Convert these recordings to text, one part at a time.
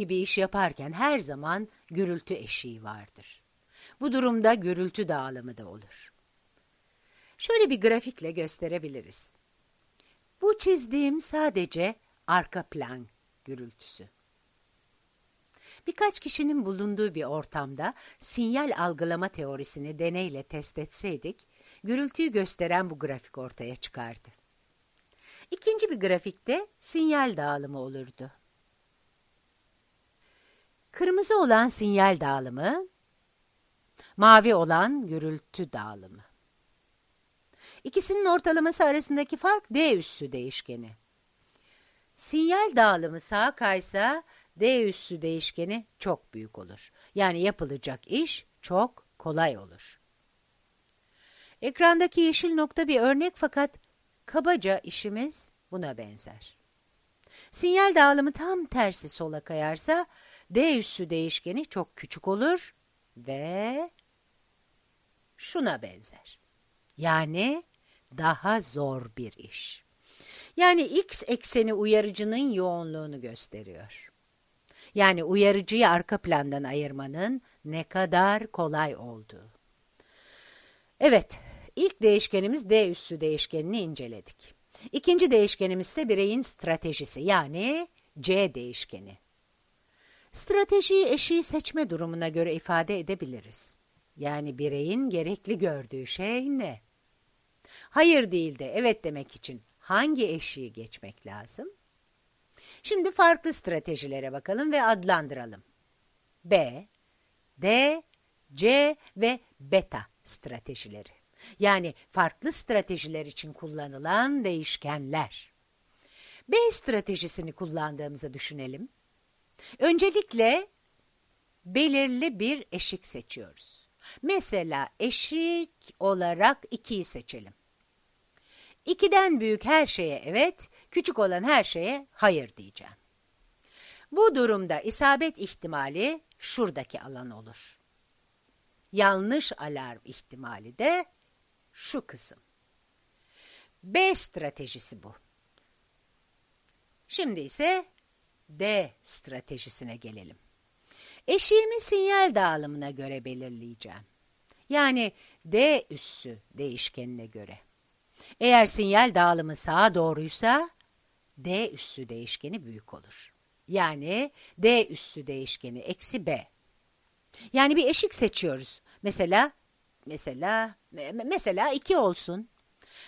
herhangi bir iş yaparken her zaman gürültü eşiği vardır. Bu durumda gürültü dağılımı da olur. Şöyle bir grafikle gösterebiliriz. Bu çizdiğim sadece arka plan gürültüsü. Birkaç kişinin bulunduğu bir ortamda sinyal algılama teorisini deneyle test etseydik, gürültüyü gösteren bu grafik ortaya çıkardı. İkinci bir grafikte sinyal dağılımı olurdu. Kırmızı olan sinyal dağılımı, mavi olan gürültü dağılımı. İkisinin ortalaması arasındaki fark D üssü değişkeni. Sinyal dağılımı sağa kaysa D üssü değişkeni çok büyük olur. Yani yapılacak iş çok kolay olur. Ekrandaki yeşil nokta bir örnek fakat kabaca işimiz buna benzer. Sinyal dağılımı tam tersi sola kayarsa D üssü değişkeni çok küçük olur ve şuna benzer. Yani daha zor bir iş. Yani x ekseni uyarıcının yoğunluğunu gösteriyor. Yani uyarıcıyı arka plandan ayırmanın ne kadar kolay olduğu. Evet, ilk değişkenimiz D üssü değişkenini inceledik. İkinci değişkenimiz ise bireyin stratejisi yani C değişkeni. Stratejiyi eşiği seçme durumuna göre ifade edebiliriz. Yani bireyin gerekli gördüğü şey ne? Hayır değil de evet demek için hangi eşiği geçmek lazım? Şimdi farklı stratejilere bakalım ve adlandıralım. B, D, C ve beta stratejileri. Yani farklı stratejiler için kullanılan değişkenler. B stratejisini kullandığımızı düşünelim. Öncelikle belirli bir eşik seçiyoruz. Mesela eşik olarak 2'yi seçelim. 2'den büyük her şeye evet, küçük olan her şeye hayır diyeceğim. Bu durumda isabet ihtimali şuradaki alan olur. Yanlış alarm ihtimali de şu kısım. B stratejisi bu. Şimdi ise D stratejisine gelelim. Eşiğimi sinyal dağılımına göre belirleyeceğim. Yani D üssü değişkenine göre. Eğer sinyal dağılımı sağa doğruysa D üssü değişkeni büyük olur. Yani D üssü değişkeni eksi B. Yani bir eşik seçiyoruz. Mesela, mesela, mesela 2 olsun.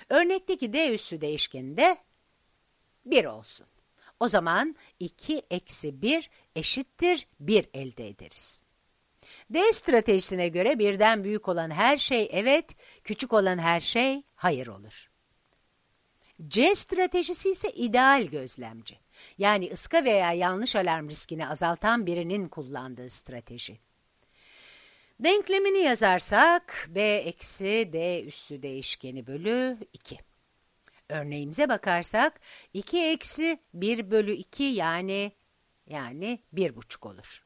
Örnekteki D üssü değişkeni de 1 olsun. O zaman 2 eksi 1 eşittir 1 elde ederiz. D stratejisine göre birden büyük olan her şey evet, küçük olan her şey hayır olur. C stratejisi ise ideal gözlemci. Yani ıska veya yanlış alarm riskini azaltan birinin kullandığı strateji. Denklemini yazarsak B eksi D üssü değişkeni bölü 2. Örneğimize bakarsak 2 eksi 1 bölü 2 yani yani 1,5 olur.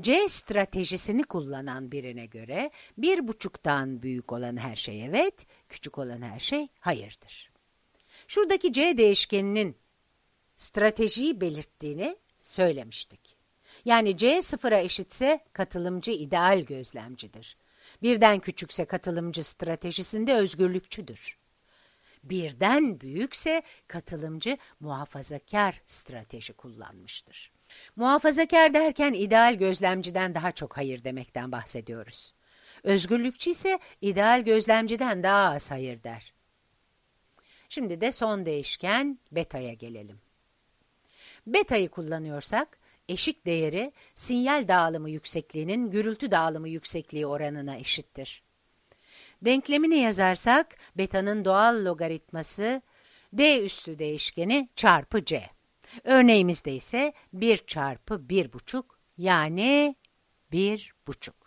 C stratejisini kullanan birine göre 1,5'tan büyük olan her şey evet, küçük olan her şey hayırdır. Şuradaki C değişkeninin stratejiyi belirttiğini söylemiştik. Yani C sıfıra eşitse katılımcı ideal gözlemcidir. Birden küçükse katılımcı stratejisinde özgürlükçüdür. Birden büyükse katılımcı muhafazakar strateji kullanmıştır. Muhafazakar derken ideal gözlemciden daha çok hayır demekten bahsediyoruz. Özgürlükçü ise ideal gözlemciden daha az hayır der. Şimdi de son değişken beta'ya gelelim. Beta'yı kullanıyorsak eşik değeri sinyal dağılımı yüksekliğinin gürültü dağılımı yüksekliği oranına eşittir. Denklemini yazarsak beta'nın doğal logaritması d üssü değişkeni çarpı c. Örneğimizde ise 1 çarpı 1,5 yani 1,5.